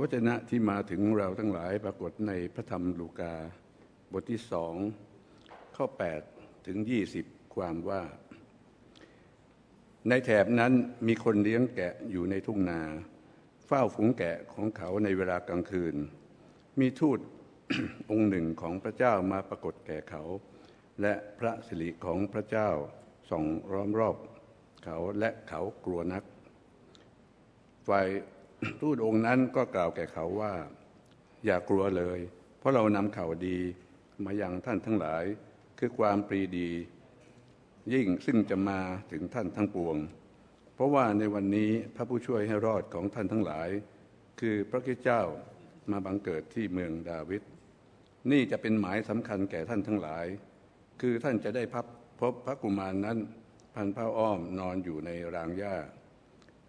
ระวจนะที่มาถึงเราทั้งหลายปรากฏในพระธรรมลูกา บทที่สองข้อ 8 ถึง 20 ความว่า ในแถบนั้นมีคนเลี้ยงแกะอยู่ในทุ่งนา เฝ้าฝูงแกะของเขาในเวลากลางคืน มีทูตองค์หนึ่งของพระเจ้ามาปรากฏแก่เขา และพระสิริของพระเจ้าส่องร้อมรอบเขาและเขากลัวนัก ฝ่าย ทูตองค์นั้นก็กล่าวแก่เขาว่า อย่ากลัวเลย เพราะเรานำข่าวดีมายังท่านทั้งหลาย คือความปรีดี ยิ่งซึ่งจะมาถึงท่านทั้งปวง เพราะว่าในวันนี้พระผู้ช่วยให้รอดของท่านทั้งหลาย คือพระคิดเจ้ามาบังเกิดที่เมืองดาวิดนี่จะเป็นหมายสำคัญแก่ท่านทั้งหลาย คือท่านจะได้พับพบพระกุมารนนั้น พันผ้าอ้อมนอนอยู่ในรางหญ้า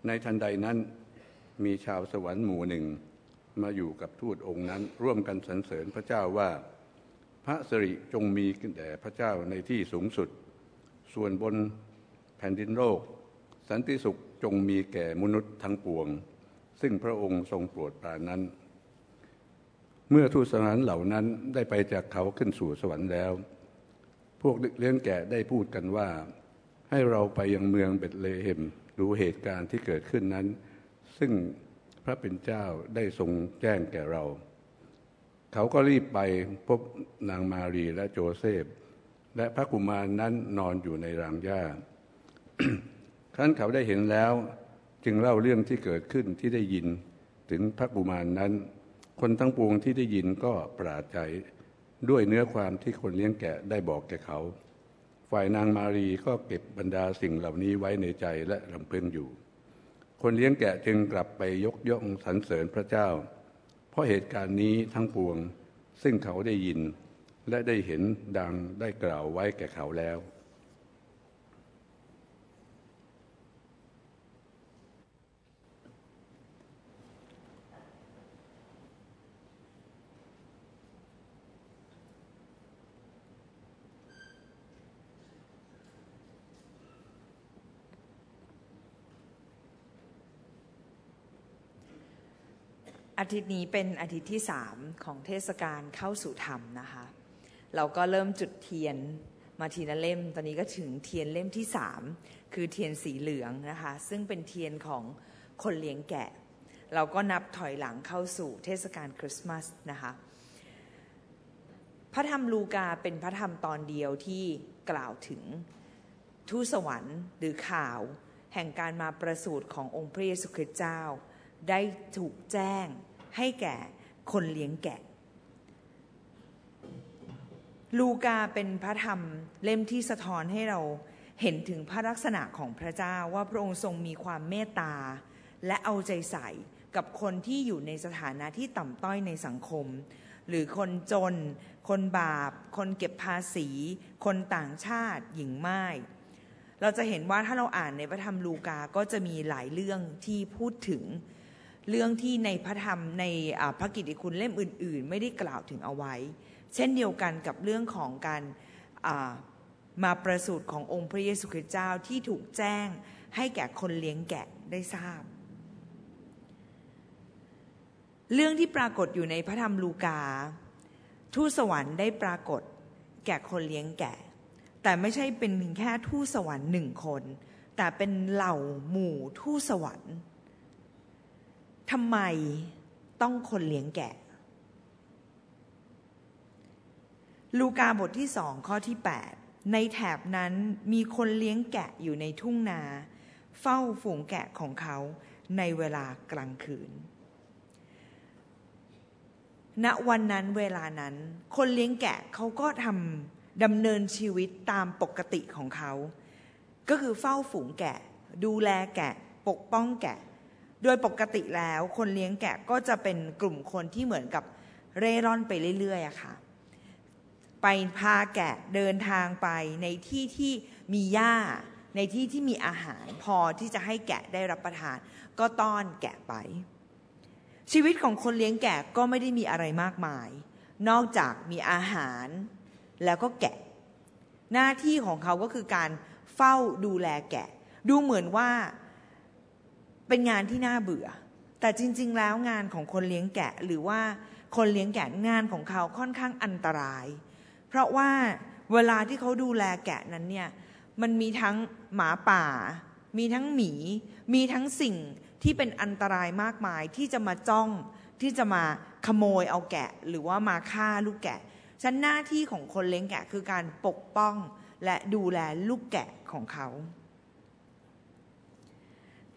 ในทันใดนั้น มีชาวสวรรค์หมู่หนึ่ง มาอยู่กับทูตองค์นั้น ร่วมกันสรรเสริญพระเจ้าว่า พระสิริจงมีแด่พระเจ้าในที่สูงสุด ส่วนบนแผ่นดินโลก สันติสุขจงมีแก่มนุษย์ทั้งปวง ซึ่งพระองค์ทรงโปรดปรานนั้น เมื่อทูตสวรรค์เหล่านั้นได้ไปจากเขาขึ้นสู่สวรรค์แล้ว พวกเลี้ยงแกะได้พูดกันว่า ให้เราไปยังเมืองเบตเลเฮมดูเหตุการณ์ที่เกิดขึ้นนั้น ซึ่งพระเป็นเจ้าได้ทรงแจ้งแก่เรา เขาก็รีบไปพบนางมารีและโจเซฟ และพระกุมารนั้นนอนอยู่ในรางหญ้าครั้นเขาได้เห็นแล้ว จึงเล่าเรื่องที่เกิดขึ้นที่ได้ยินถึงพระกุมารนั้น คนทั้งปวงที่ได้ยินก็ปราดใจด้วยเนื้อความที่คนเลี้ยงแกะได้บอกแก่เขา ฝ่ายนางมารีก็เก็บบรรดาสิ่งเหล่านี้ไว้ในใจและลำพึงอยู่ คนเลี้ยงแกะจึงกลับไปยกย่องสรรเสริญพระเจ้า เพราะเหตุการณ์นี้ทั้งปวงซึ่งเขาได้ยิน และได้เห็นดังได้กล่าวไว้แก่เขาแล้ว อาทิตย์นี้เป็นอาทิตย์ที่สามของเทศกาลเข้าสู่ธรรมนะคะ เราก็เริ่มจุดเทียนมาทีละเล่ม ตอนนี้ก็ถึงเทียนเล่มที่สามคือเทียนสีเหลืองนะคะ ซึ่งเป็นเทียนของคนเลี้ยงแกะ เราก็นับถอยหลังเข้าสู่เทศกาลคริสต์มาสนะคะ พระธรรมลูกาเป็นพระธรรมตอนเดียวที่กล่าวถึงทูตสวรรค์หรือข่าว แห่งการมาประสูติขององค์พระเยซูคริสต์เจ้า ได้ถูกแจ้งให้แก่คนเลี้ยงแกะ ลูกาเป็นพระธรรมเล่มที่สะท้อนให้เราเห็นถึงพระลักษณะของพระเจ้าว่าพระองค์ทรงมีความเมตตา และเอาใจใส่กับคนที่อยู่ในสถานะที่ต่ำต้อยในสังคม หรือคนจน คนบาป คนเก็บภาษี คนต่างชาติ หญิงไม้เราจะเห็นว่าถ้าเราอ่านในพระธรรมลูกาก็จะมีหลายเรื่องที่พูดถึง เรื่องที่ในพระธรรมในพระกิตติคุณเล่มอื่น ๆ ไม่ได้กล่าวถึงเอาไว้ เช่นเดียวกันกับเรื่องของการมาประสูติขององค์พระเยซูคริสต์เจ้าที่ถูกแจ้งให้แก่คนเลี้ยงแกะได้ทราบ เรื่องที่ปรากฏอยู่ในพระธรรมลูกา ทูตสวรรค์ได้ปรากฏแก่คนเลี้ยงแกะ แต่ไม่ใช่เป็นเพียงแค่ทูตสวรรค์หนึ่งคน แต่เป็นเหล่าหมู่ทูตสวรรค์ ทำไมต้องคนเลี้ยงแกะ ลูกาบทที่สองข้อที่ 8 ในแถบนั้นมีคนเลี้ยงแกะอยู่ในทุ่งนา เฝ้าฝูงแกะของเขาในเวลากลางคืน ณวันนั้นเวลานั้น คนเลี้ยงแกะเขาก็ทำดำเนินชีวิตตามปกติของเขา ก็คือเฝ้าฝูงแกะ ดูแลแกะ ปกป้องแกะ โดยปกติแล้วคนเลี้ยงแกะก็จะเป็นกลุ่มคนที่เหมือนกับเร่ร่อนไปเรื่อยๆอะค่ะ ไปพาแกะเดินทางไปในที่ที่มีหญ้า ในที่ที่มีอาหารพอที่จะให้แกะได้รับประทาน ก็ต้อนแกะไป ชีวิตของคนเลี้ยงแกะก็ไม่ได้มีอะไรมากมาย นอกจากมีอาหารแล้วก็แกะ หน้าที่ของเขาก็คือการเฝ้าดูแลแกะ ดูเหมือนว่า เป็นงานที่น่าเบื่อ แต่จริง ๆ แล้วงานของคนเลี้ยงแกะหรือว่าคนเลี้ยงแกะงานของเขาค่อนข้างอันตราย เพราะว่าเวลาที่เขาดูแลแกะนั้นเนี่ยมันมีทั้งหมาป่า มีทั้งหมี มีทั้งสิ่งที่เป็นอันตรายมากมาย ที่จะมาจ้องที่จะมาขโมยเอาแกะ หรือว่ามาฆ่าลูกแกะฉันหน้าที่ของคนเลี้ยงแกะคือการปกป้องและดูแลลูกแกะของเขา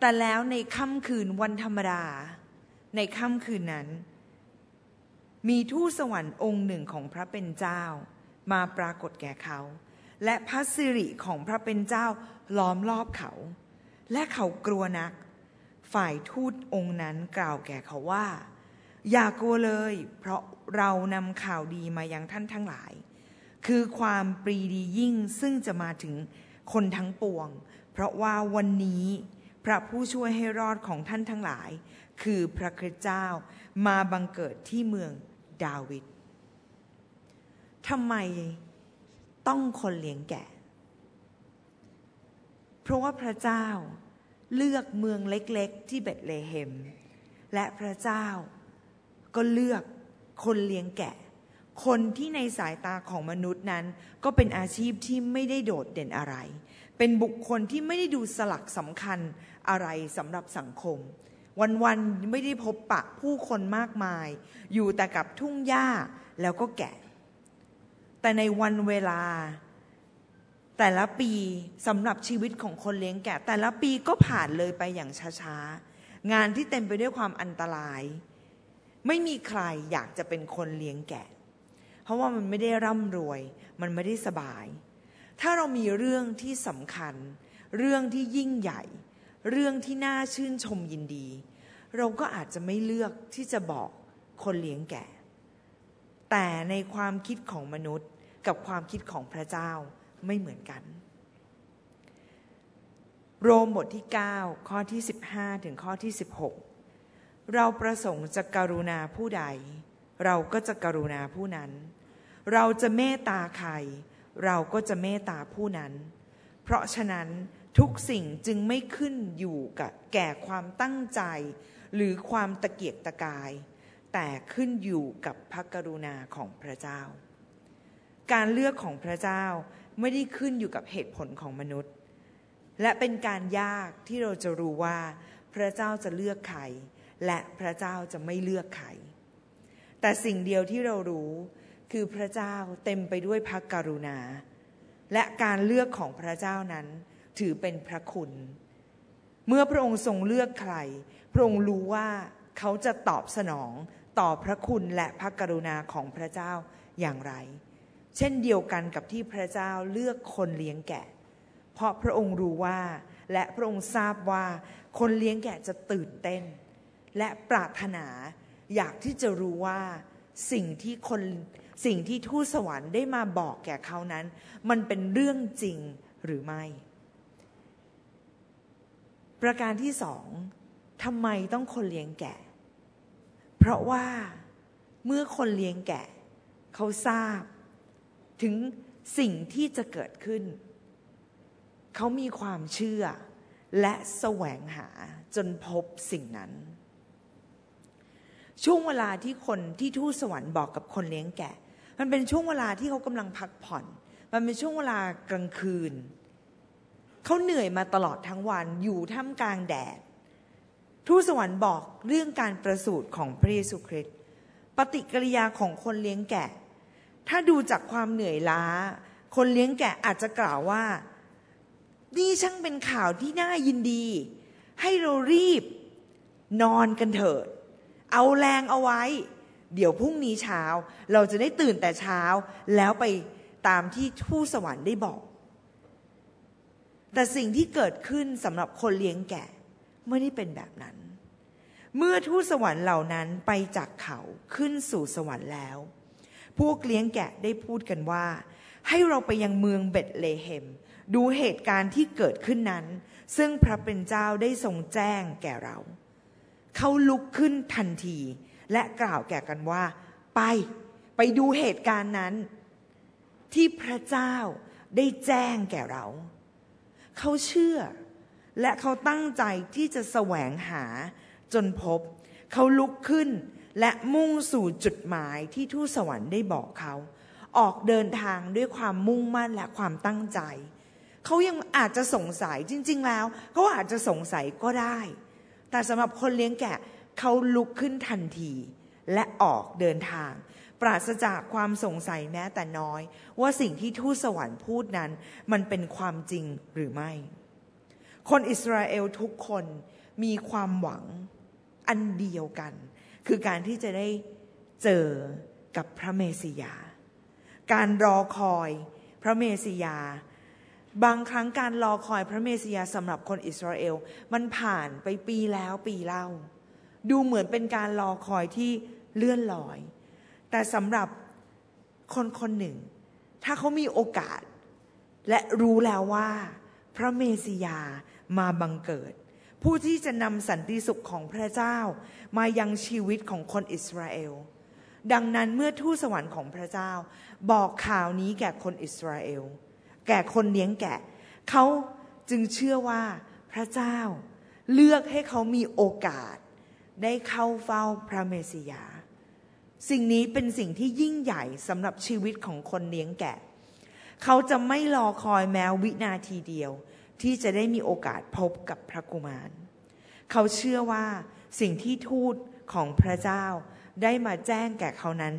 แต่แล้วในค่ำคืนวันธรรมดา ในค่ำคืนนั้น มีทูตสวรรค์องค์หนึ่งของพระเป็นเจ้า มาปรากฏแก่เขา และพระสิริของพระเป็นเจ้าล้อมรอบเขา และเขากลัวนัก ฝ่ายทูตองค์นั้นกล่าวแก่เขาว่า อย่ากลัวเลย เพราะเรานำข่าวดีมายังท่านทั้งหลาย คือความปรีดียิ่งซึ่งจะมาถึงคนทั้งปวง เพราะว่าวันนี้ พระผู้ช่วยให้รอดของท่านทั้งหลาย คือพระคริสต์เจ้ามาบังเกิดที่เมืองดาวิดทำไมต้องคนเลี้ยงแกะ เพราะว่าพระเจ้าเลือกเมืองเล็กๆ ที่เบตเลเฮม และพระเจ้าก็เลือกคนเลี้ยงแกะ คนที่ในสายตาของมนุษย์นั้น ก็เป็นอาชีพที่ไม่ได้โดดเด่นอะไร เป็นบุคคลที่ไม่ได้ดูสลักสำคัญอะไรสำหรับสังคม วันๆไม่ได้พบปะผู้คนมากมาย อยู่แต่กับทุ่งหญ้าแล้วก็แกะ แต่ในวันเวลา แต่ละปีสำหรับชีวิตของคนเลี้ยงแกะ แต่ละปีก็ผ่านเลยไปอย่างช้าๆ งานที่เต็มไปด้วยความอันตราย ไม่มีใครอยากจะเป็นคนเลี้ยงแกะ เพราะว่ามันไม่ได้ร่ำรวย มันไม่ได้สบาย ถ้าเรามีเรื่องที่สำคัญ เรื่องที่ยิ่งใหญ่ เรื่องที่น่าชื่นชมยินดี เราก็อาจจะไม่เลือกที่จะบอกคนเลี้ยงแกะแต่ในความคิดของมนุษย์กับความคิดของพระเจ้าไม่เหมือนกัน โรมบทที่ 9 ข้อที่ 15 ถึงข้อที่ 16 เราประสงค์จะกรุณาผู้ใด เราก็จะกรุณาผู้นั้น เราจะเมตตาใคร เราก็จะเมตตาผู้นั้น เพราะฉะนั้นทุกสิ่งจึงไม่ขึ้นอยู่กับแก่ความตั้งใจ หรือความตะเกียกตะกาย แต่ขึ้นอยู่กับพระกรุณาของพระเจ้า การเลือกของพระเจ้าไม่ได้ขึ้นอยู่กับเหตุผลของมนุษย์ และเป็นการยากที่เราจะรู้ว่า พระเจ้าจะเลือกใครและพระเจ้าจะไม่เลือกใครแต่สิ่งเดียวที่เรารู้ คือพระเจ้าเต็มไปด้วยพระกรุณา และการเลือกของพระเจ้านั้น ถือเป็นพระคุณ เมื่อพระองค์ทรงเลือกใคร พระองค์รู้ว่าเขาจะตอบสนองต่อพระคุณและพระกรุณาของพระเจ้าอย่างไร เช่นเดียวกันกับที่พระเจ้าเลือกคนเลี้ยงแกะ เพราะพระองค์รู้ว่า และพระองค์ทราบว่าคนเลี้ยงแกะจะตื่นเต้น และปรารถนาอยากที่จะรู้ว่าสิ่งที่คน สิ่งที่ทูตสวรรค์ได้มาบอกแก่เขานั้น มันเป็นเรื่องจริงหรือไม่ ประการที่สองทำไมต้องคนเลี้ยงแกะ เพราะว่าเมื่อคนเลี้ยงแกะ เขาทราบ ถึงสิ่งที่จะเกิดขึ้น เขามีความเชื่อ และแสวงหาจนพบสิ่งนั้น ช่วงเวลาที่คนที่ทูตสวรรค์บอกกับคนเลี้ยงแกะ มันเป็นช่วงเวลาที่เขากำลังพักผ่อน มันเป็นช่วงเวลากลางคืน เขาเหนื่อยมาตลอดทั้งวันอยู่ท่ามกลางแดด ทูตสวรรค์บอกเรื่องการประสูติของพระเยซูคริสต์ปฏิกิริยาของคนเลี้ยงแกะ ถ้าดูจากความเหนื่อยล้า คนเลี้ยงแกะอาจจะกล่าวว่า นี่ช่างเป็นข่าวที่น่ายินดี ให้เรารีบนอนกันเถิด เอาแรงเอาไว้ เดี๋ยวพรุ่งนี้เช้า เราจะได้ตื่นแต่เช้าแล้วไปตามที่ทูตสวรรค์ได้บอก แต่สิ่งที่เกิดขึ้นสำหรับคนเลี้ยงแกะไม่ได้เป็นแบบนั้น เมื่อทูตสวรรค์เหล่านั้นไปจากเขาขึ้นสู่สวรรค์แล้ว พวกเลี้ยงแกะได้พูดกันว่า ให้เราไปยังเมืองเบตเลเฮมดูเหตุการณ์ที่เกิดขึ้นนั้น ซึ่งพระเป็นเจ้าได้ทรงแจ้งแก่เรา เขาลุกขึ้นทันที และกล่าวแก่กันว่า ไป ไปดูเหตุการณ์นั้น ที่พระเจ้าได้แจ้งแก่เรา เขาเชื่อ และเขาตั้งใจที่จะแสวงหาจนพบ เขาลุกขึ้นและมุ่งสู่จุดหมายที่ทูตสวรรค์ได้บอกเขา ออกเดินทางด้วยความมุ่งมั่นและความตั้งใจ เขายังอาจจะสงสัยจริง ๆ แล้วเขาอาจจะสงสัยก็ได้ แต่สำหรับคนเลี้ยงแกะ เขาลุกขึ้นทันทีและออกเดินทาง ปราศจากความสงสัยแม้แต่น้อย ว่าสิ่งที่ทูตสวรรค์พูดนั้น มันเป็นความจริงหรือไม่ คนอิสราเอลทุกคนมีความหวังอันเดียวกัน คือการที่จะได้เจอกับพระเมสสิยา การรอคอยพระเมสสิยา บางครั้งการรอคอยพระเมสสิยาสำหรับคนอิสราเอล มันผ่านไปปีแล้วปีเล่า ดูเหมือนเป็นการรอคอยที่เลื่อนลอย แต่สำหรับคนคนหนึ่ง ถ้าเขามีโอกาส และรู้แล้วว่า พระเมสยามาบังเกิด ผู้ที่จะนำสันติสุขของพระเจ้า มายังชีวิตของคนอิสราเอล ดังนั้นเมื่อทูตสวรรค์ของพระเจ้า บอกข่าวนี้แก่คนอิสราเอล แก่คนเลี้ยงแกะ เขาจึงเชื่อว่าพระเจ้าเลือกให้เขามีโอกาส ได้เข้าเฝ้าพระเมสสิยา สิ่งนี้เป็นสิ่งที่ยิ่งใหญ่สำหรับชีวิตของคนเลี้ยงแกะ เขาจะไม่รอคอยแม้วินาทีเดียว ที่จะได้มีโอกาสพบกับพระกุมาร เขาเชื่อว่าสิ่งที่ทูตของพระเจ้าได้มาแจ้งแก่เขานั้น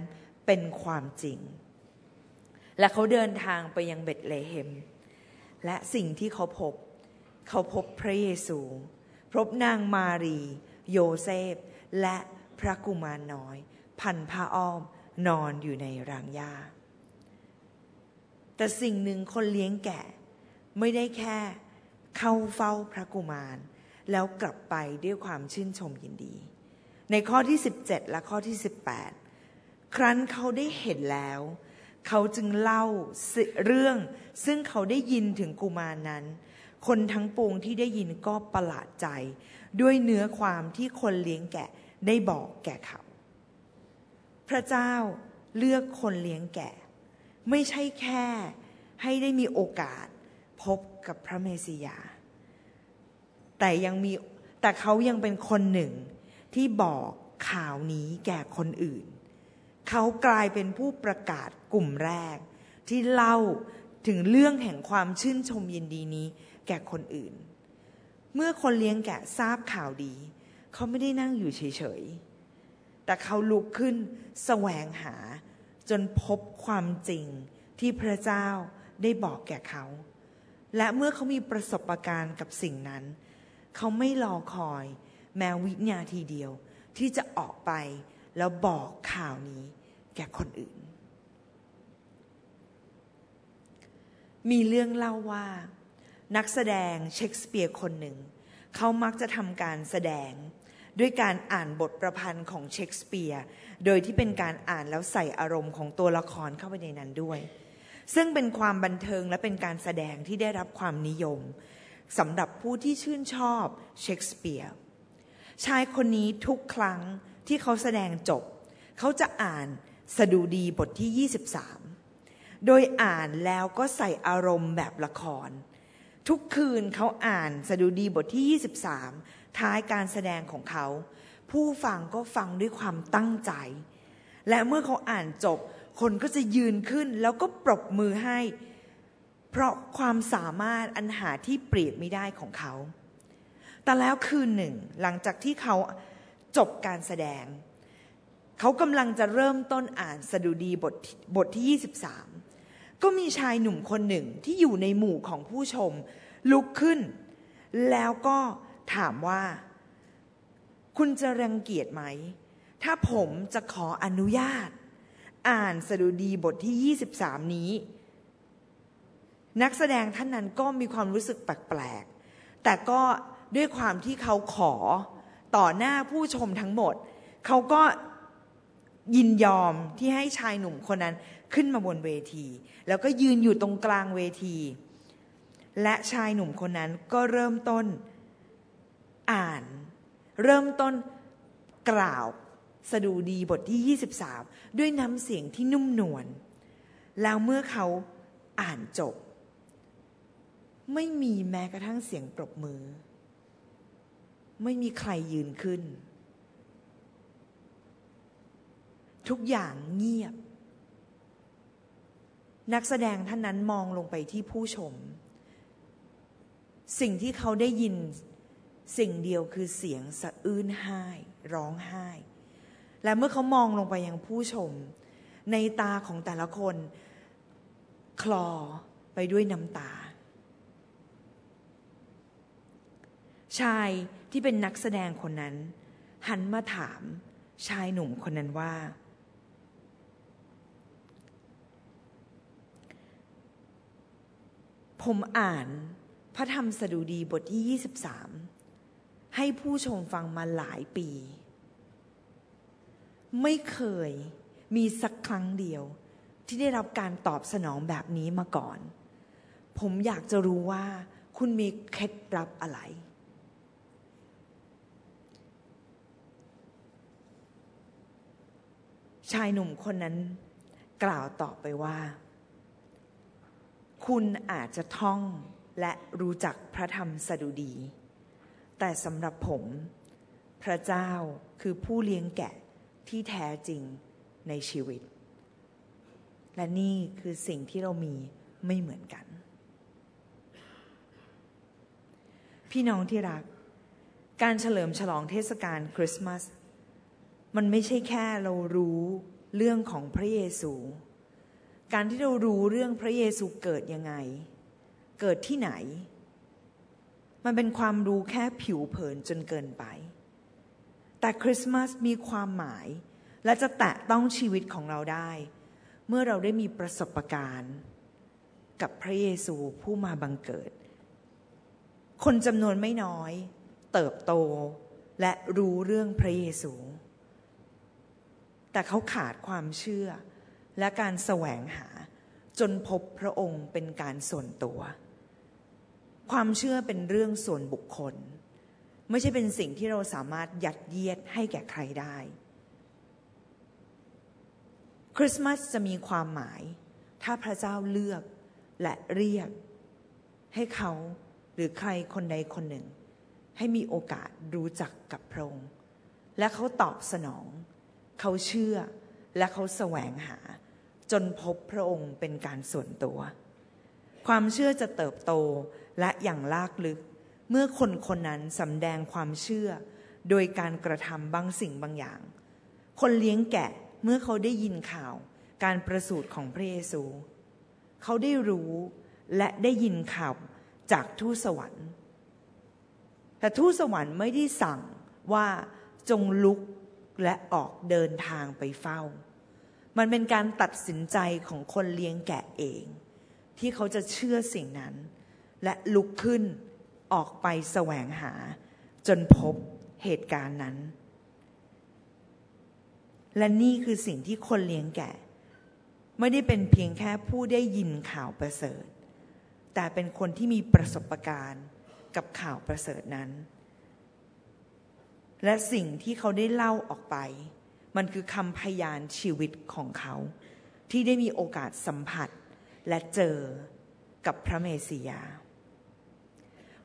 เป็นความจริง และเขาเดินทางไปยังเบตเลเฮม และสิ่งที่เขาพบ เขาพบพระเยซู พบนางมารี โยเซฟ และพระกุมารน้อย พันผ้าอ้อมนอนอยู่ในรางหญ้า แต่สิ่งหนึ่งคนเลี้ยงแกะ ไม่ได้แค่เข้าเฝ้าพระกุมาร แล้วกลับไปด้วยความชื่นชมยินดี ในข้อที่ 17 และข้อที่ 18 ครั้นเขาได้เห็นแล้ว เขาจึงเล่าเรื่องซึ่งเขาได้ยินถึงกุมารนั้น คนทั้งปวงที่ได้ยินก็ประหลาดใจ ด้วยเนื้อความที่คนเลี้ยงแกะได้บอกแก่เขา พระเจ้าเลือกคนเลี้ยงแกะ ไม่ใช่แค่ให้ได้มีโอกาสพบกับพระเมสสิยา แต่ยังมีแต่เขายังเป็นคนหนึ่งที่บอกข่าวนี้แก่คนอื่น เขากลายเป็นผู้ประกาศกลุ่มแรก ที่เล่าถึงเรื่องแห่งความชื่นชมยินดีนี้แก่คนอื่น เมื่อคนเลี้ยงแกะทราบข่าวดี เขาไม่ได้นั่งอยู่เฉยๆ แต่เขาลุกขึ้นแสวงหา จนพบความจริงที่พระเจ้าได้บอกแก่เขา และเมื่อเขามีประสบการณ์กับสิ่งนั้น เขาไม่รอคอยแม้วินาทีเดียวที่จะออกไปแล้วบอกข่าวนี้แก่คนอื่น มีเรื่องเล่าว่า นักแสดงเชคสเปียร์คนหนึ่ง เขามักจะทำการแสดง ด้วยการอ่านบทประพันธ์ของเชคสเปียร์โดยที่เป็นการอ่านแล้วใส่อารมณ์ของตัวละครเข้าไปในนั้นด้วย ซึ่งเป็นความบันเทิงและเป็นการแสดงที่ได้รับความนิยมสำหรับผู้ที่ชื่นชอบเชคสเปียร์ชายคนนี้ทุกครั้งที่เขาแสดงจบ เขาจะอ่านสดุดีบทที่ 23 โดยอ่านแล้วก็ใส่อารมณ์แบบละคร ทุกคืนเขาอ่านสดุดีบทที่ 23 ท้ายการแสดงของเขา ผู้ฟังก็ฟังด้วยความตั้งใจ และเมื่อเขาอ่านจบ คนก็จะยืนขึ้นแล้วก็ปรบมือให้ เพราะความสามารถอันหาที่เปรียบไม่ได้ของเขา แต่แล้วคืนหนึ่ง หลังจากที่เขาจบการแสดง เขากำลังจะเริ่มต้นอ่านสดุดีบทบทที่ 23 ก็มีชายหนุ่มคนหนึ่งที่อยู่ในหมู่ของผู้ชม ลุกขึ้น แล้วก็ถามว่า คุณจะรังเกียจไหม ถ้าผมจะขออนุญาต อ่านสดุดีบทที่ 23 นี้ นักแสดงท่านนั้นก็มีความรู้สึกแปลกๆ แต่ก็ด้วยความที่เขาขอต่อหน้าผู้ชมทั้งหมด เขาก็ยินยอมที่ให้ชายหนุ่มคนนั้น ขึ้นมาบนเวที แล้วก็ยืนอยู่ตรงกลางเวที และชายหนุ่มคนนั้นก็เริ่มต้นอ่าน เริ่มต้นกล่าวสดุดีบทที่ 23 ด้วยน้ำเสียงที่นุ่มนวลแล้วเมื่อเขาอ่านจบ ไม่มีแม้กระทั่งเสียงปรบมือ ไม่มีใครยืนขึ้น ทุกอย่างเงียบ นักแสดงท่านนั้นมองลงไปที่ผู้ชม สิ่งที่เขาได้ยินสิ่งเดียวคือเสียงสะอื้นไห้ ร้องไห้ และเมื่อเขามองลงไปยังผู้ชม ในตาของแต่ละคน คลอไปด้วยน้ำตา ชายที่เป็นนักแสดงคนนั้น หันมาถามชายหนุ่มคนนั้นว่า ผมอ่านพระธรรมสดุดีบทที่ 23 ให้ผู้ชมฟังมาหลายปี ไม่เคยมีสักครั้งเดียวที่ได้รับการตอบสนองแบบนี้มาก่อน ผมอยากจะรู้ว่าคุณมีเคล็ดลับอะไร ชายหนุ่มคนนั้นกล่าวตอบไปว่า คุณอาจจะท่องและรู้จักพระธรรมสดุดี แต่สำหรับผม พระเจ้าคือผู้เลี้ยงแกะที่แท้จริงในชีวิต และนี่คือสิ่งที่เรามีไม่เหมือนกัน พี่น้องที่รัก การเฉลิมฉลองเทศกาลคริสต์มาส มันไม่ใช่แค่เรารู้เรื่องของพระเยซู การที่เรารู้เรื่องพระเยซูเกิดยังไง เกิดที่ไหน มันเป็นความรู้แค่ผิวเผินจนเกินไป แต่คริสต์มาสมีความหมาย และจะแตะต้องชีวิตของเราได้ เมื่อเราได้มีประสบการณ์ กับพระเยซูผู้มาบังเกิด คนจำนวนไม่น้อย เติบโตและรู้เรื่องพระเยซู แต่เขาขาดความเชื่อ และการแสวงหา จนพบพระองค์เป็นการส่วนตัว ความเชื่อเป็นเรื่องส่วนบุคคล ไม่ใช่เป็นสิ่งที่เราสามารถยัดเยียดให้แก่ใครได้ คริสต์มาสจะมีความหมาย ถ้าพระเจ้าเลือกและเรียก ให้เขาหรือใครคนใดคนหนึ่ง ให้มีโอกาสรู้จักกับพระองค์และเขาตอบสนอง เขาเชื่อและเขาแสวงหา จนพบพระองค์เป็นการส่วนตัว ความเชื่อจะเติบโตและอย่างลากลึก เมื่อคนคนนั้นสำแดงความเชื่อ โดยการกระทำบางสิ่งบางอย่าง คนเลี้ยงแกะเมื่อเขาได้ยินข่าวการประสูติของพระเยซู เขาได้รู้และได้ยินข่าวจากทูตสวรรค์ แต่ทูตสวรรค์ไม่ได้สั่งว่าจงลุกและออกเดินทางไปเฝ้า มันเป็นการตัดสินใจของคนเลี้ยงแกะเอง ที่เขาจะเชื่อสิ่งนั้น และลุกขึ้นออกไปแสวงหา จนพบเหตุการณ์นั้น และนี่คือสิ่งที่คนเลี้ยงแกะ ไม่ได้เป็นเพียงแค่ผู้ได้ยินข่าวประเสริฐ แต่เป็นคนที่มีประสบการณ์กับข่าวประเสริฐนั้น และสิ่งที่เขาได้เล่าออกไป มันคือคำพยานชีวิตของเขา ที่ได้มีโอกาสสัมผัสและเจอกับพระเมสสิยา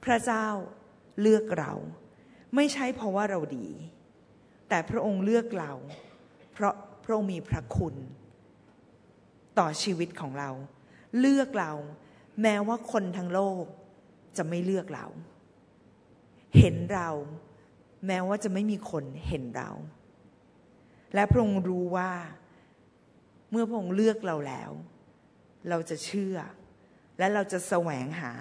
พระเจ้าเลือกเราไม่ใช่เพราะว่าเราดี แต่พระองค์เลือกเรา เพราะพระองค์มีพระคุณ ต่อชีวิตของเรา เลือกเราแม้ว่าคนทั้งโลกจะไม่เลือกเรา เห็นเรา แม้ว่าจะไม่มีคนเห็นเรา และพระองค์รู้ว่า เมื่อพระองค์เลือกเราแล้ว เราจะเชื่อ และเราจะแสวงหา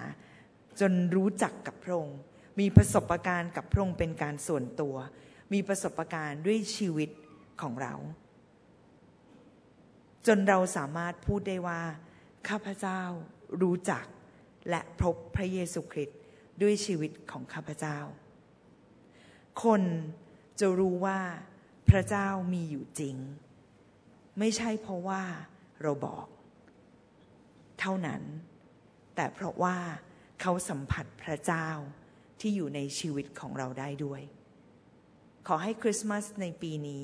จนรู้จักกับพระองค์ มีประสบการณ์กับพระองค์เป็นการส่วนตัว มีประสบการณ์ด้วยชีวิตของเรา จนเราสามารถพูดได้ว่า ข้าพเจ้ารู้จักและพบพระเยซูคริสต์ด้วยชีวิตของข้าพเจ้า คนจะรู้ว่า พระเจ้ามีอยู่จริง ไม่ใช่เพราะว่าเราบอก เท่านั้น แต่เพราะว่าเขาสัมผัสพระเจ้าที่อยู่ในชีวิตของเราได้ด้วย ขอให้คริสต์มาสในปีนี้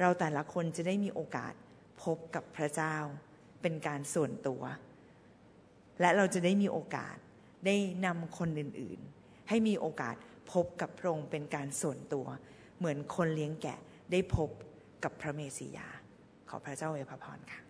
เราแต่ละคนจะได้มีโอกาสพบกับพระเจ้าเป็นการส่วนตัว และเราจะได้มีโอกาสได้นำคนอื่นๆ ให้มีโอกาสพบกับพระองค์เป็นการส่วนตัว เหมือนคนเลี้ยงแกะ ได้พบกับพระเมสสิยา ขอพระเจ้าอวยพรค่ะ